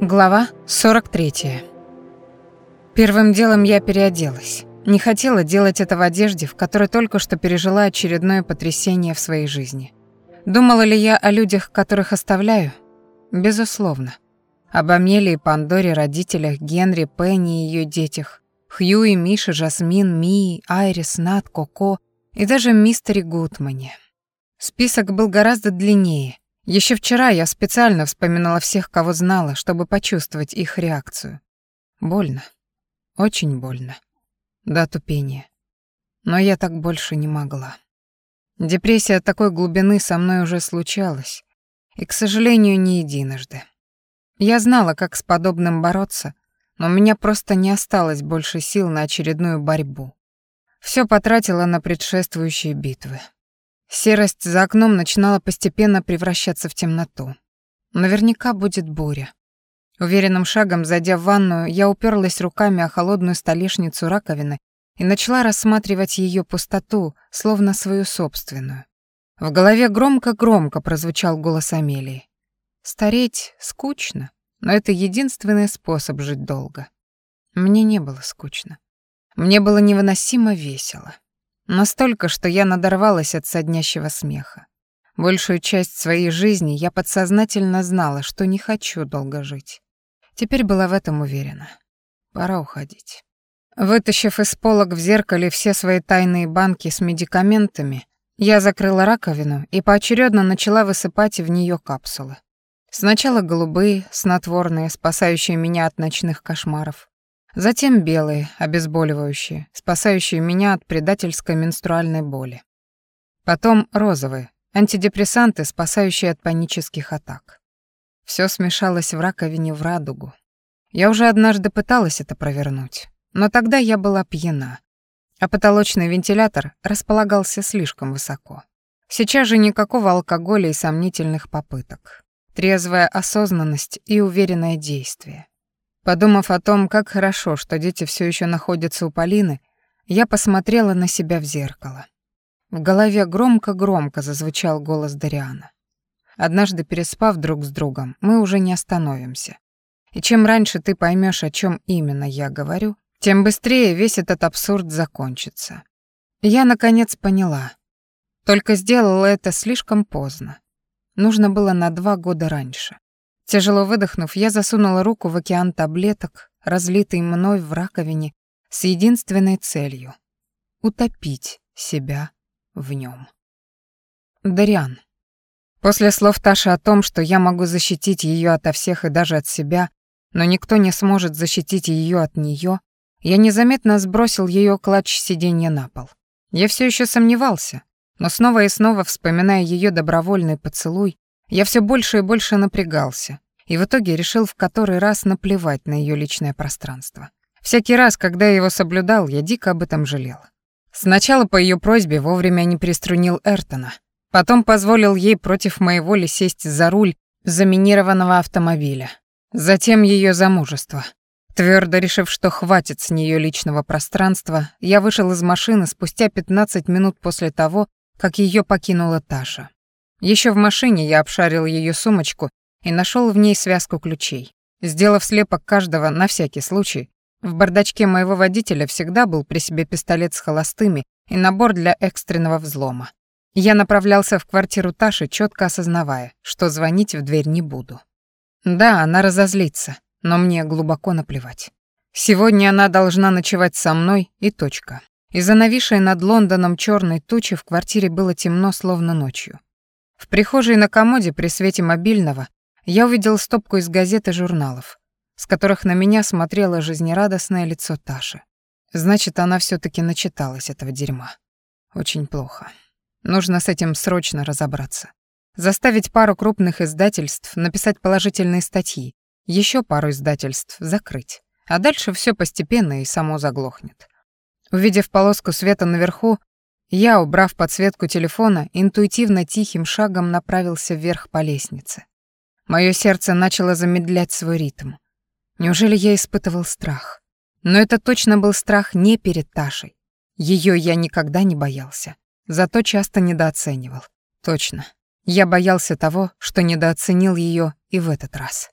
Глава 43. Первым делом я переоделась. Не хотела делать это в одежде, в которой только что пережила очередное потрясение в своей жизни. Думала ли я о людях, которых оставляю? Безусловно. Об Амелии, Пандоре, родителях, Генри, Пенни и ее детях, Хьюи, Мише, Жасмин, Мии, Айрис, Нат, Коко и даже мистере Гутмане. Список был гораздо длиннее. Еще вчера я специально вспоминала всех, кого знала, чтобы почувствовать их реакцию. Больно. Очень больно. До тупения. Но я так больше не могла. Депрессия такой глубины со мной уже случалась, и, к сожалению, не единожды. Я знала, как с подобным бороться, но у меня просто не осталось больше сил на очередную борьбу. Все потратила на предшествующие битвы. Серость за окном начинала постепенно превращаться в темноту. Наверняка будет буря. Уверенным шагом, зайдя в ванную, я уперлась руками о холодную столешницу раковины и начала рассматривать ее пустоту, словно свою собственную. В голове громко-громко прозвучал голос Амелии. «Стареть скучно, но это единственный способ жить долго». Мне не было скучно. Мне было невыносимо весело. Настолько, что я надорвалась от соднящего смеха. Большую часть своей жизни я подсознательно знала, что не хочу долго жить. Теперь была в этом уверена. Пора уходить. Вытащив из полок в зеркале все свои тайные банки с медикаментами, я закрыла раковину и поочередно начала высыпать в нее капсулы. Сначала голубые, снотворные, спасающие меня от ночных кошмаров. Затем белые, обезболивающие, спасающие меня от предательской менструальной боли. Потом розовые, антидепрессанты, спасающие от панических атак. Все смешалось в раковине в радугу. Я уже однажды пыталась это провернуть, но тогда я была пьяна, а потолочный вентилятор располагался слишком высоко. Сейчас же никакого алкоголя и сомнительных попыток. Трезвая осознанность и уверенное действие. Подумав о том, как хорошо, что дети все еще находятся у Полины, я посмотрела на себя в зеркало. В голове громко-громко зазвучал голос Дариана. Однажды переспав друг с другом, мы уже не остановимся. И чем раньше ты поймешь, о чем именно я говорю, тем быстрее весь этот абсурд закончится. Я, наконец, поняла. Только сделала это слишком поздно. Нужно было на два года раньше. Тяжело выдохнув, я засунула руку в океан таблеток, разлитый мной в раковине, с единственной целью — утопить себя в нем. Дариан. После слов Таши о том, что я могу защитить ее ото всех и даже от себя, но никто не сможет защитить ее от нее, я незаметно сбросил ее клатч сиденья на пол. Я все еще сомневался, но снова и снова, вспоминая ее добровольный поцелуй, я все больше и больше напрягался, и в итоге решил в который раз наплевать на ее личное пространство. Всякий раз, когда я его соблюдал, я дико об этом жалел. Сначала по ее просьбе вовремя не приструнил Эртона, потом позволил ей против моей воли сесть за руль заминированного автомобиля. Затем ее замужество. Твердо решив, что хватит с нее личного пространства, я вышел из машины спустя 15 минут после того, как ее покинула Таша. Еще в машине я обшарил ее сумочку и нашел в ней связку ключей. Сделав слепок каждого на всякий случай, в бардачке моего водителя всегда был при себе пистолет с холостыми и набор для экстренного взлома. Я направлялся в квартиру Таши, четко осознавая, что звонить в дверь не буду. Да, она разозлится, но мне глубоко наплевать. Сегодня она должна ночевать со мной и точка. Из-за нависшей над Лондоном черной тучи в квартире было темно, словно ночью. В прихожей на комоде при свете мобильного я увидел стопку из газет и журналов, с которых на меня смотрело жизнерадостное лицо Таши. Значит, она все таки начиталась этого дерьма. Очень плохо. Нужно с этим срочно разобраться. Заставить пару крупных издательств написать положительные статьи, еще пару издательств закрыть. А дальше все постепенно и само заглохнет. Увидев полоску света наверху, я, убрав подсветку телефона, интуитивно тихим шагом направился вверх по лестнице. Моё сердце начало замедлять свой ритм. Неужели я испытывал страх? Но это точно был страх не перед Ташей. Её я никогда не боялся, зато часто недооценивал. Точно. Я боялся того, что недооценил ее и в этот раз.